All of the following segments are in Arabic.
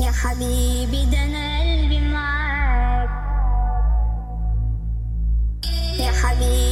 يا حبيبي ده أنا قلبي معاك. يا حبيبي.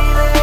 baby.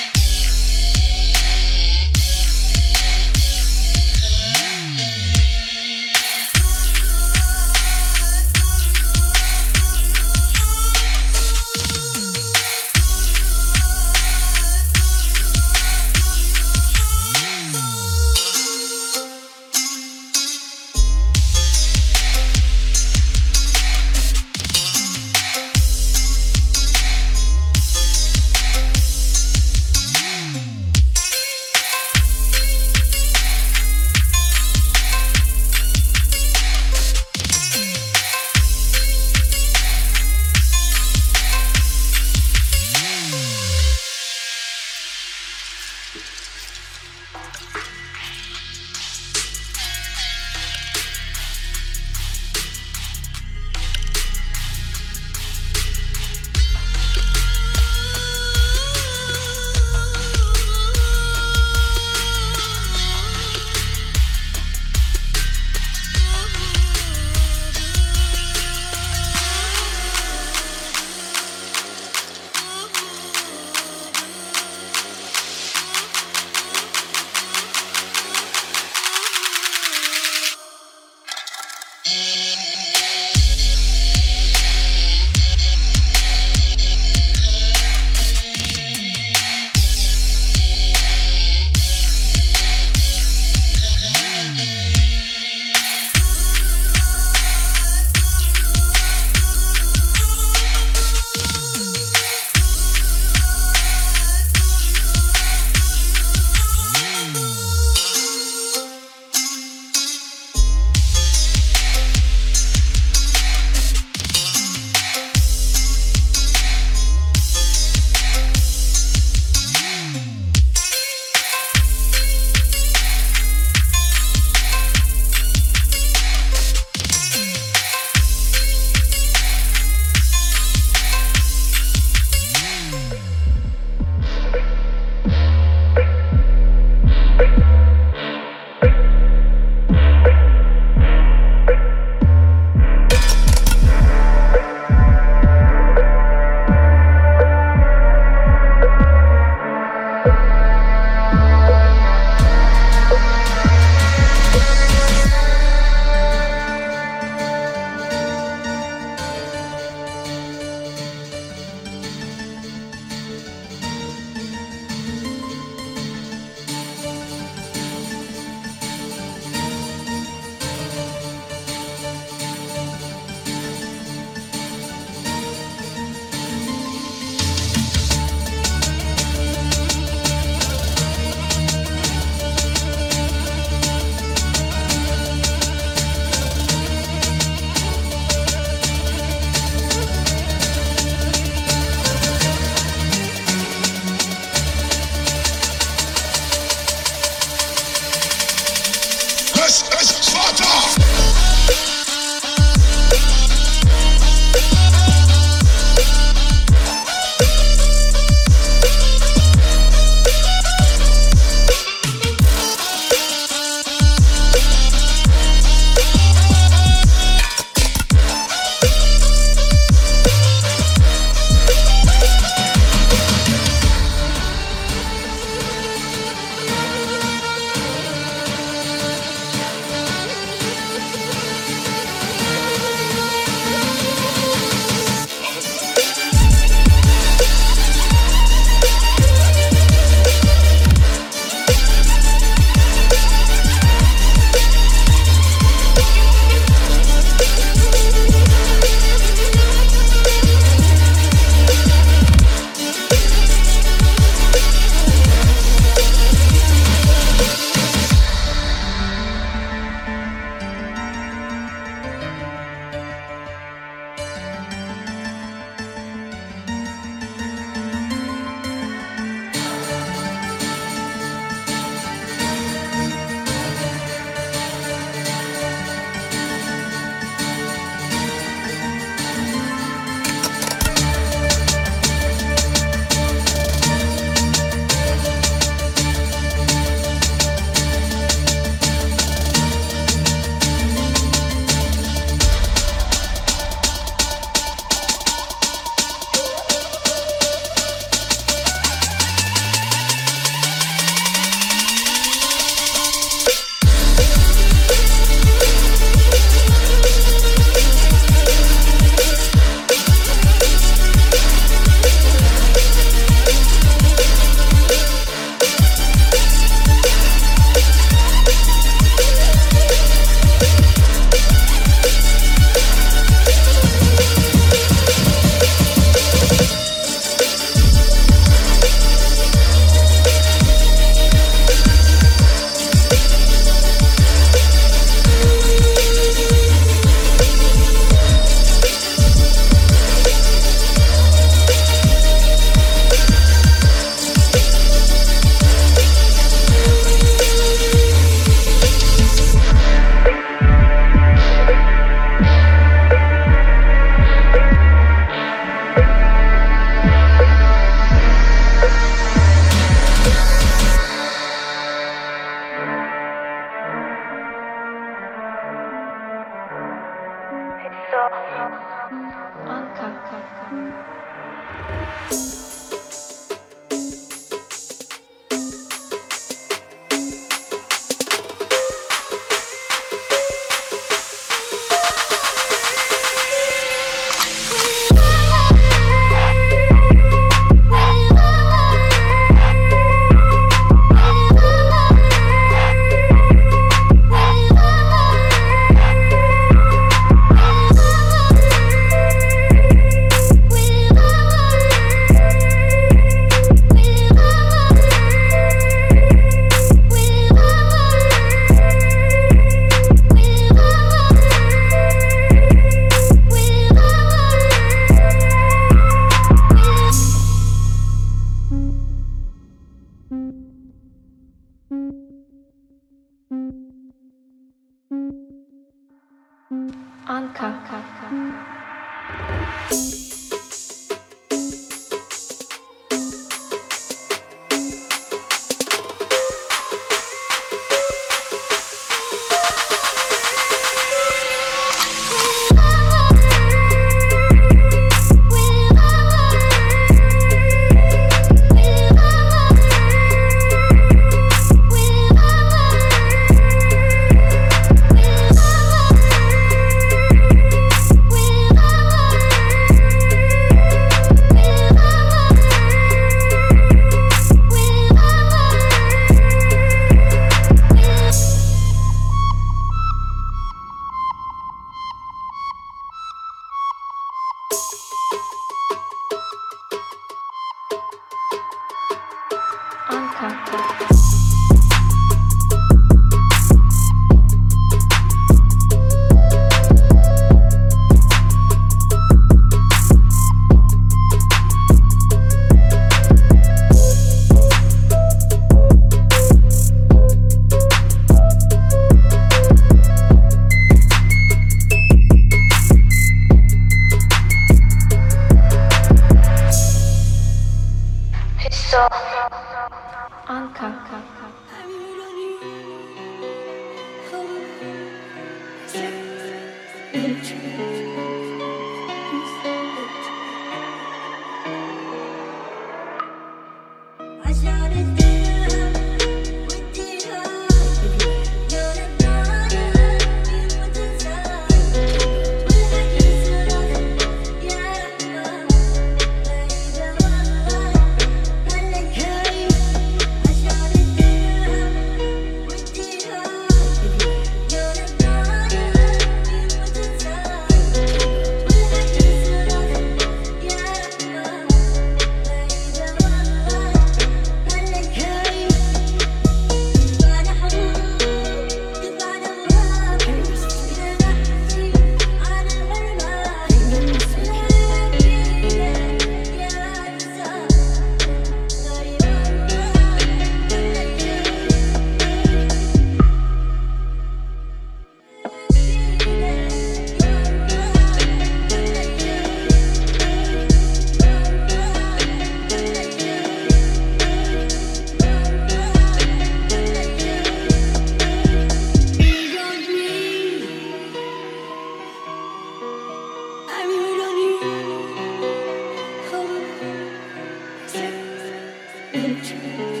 Into.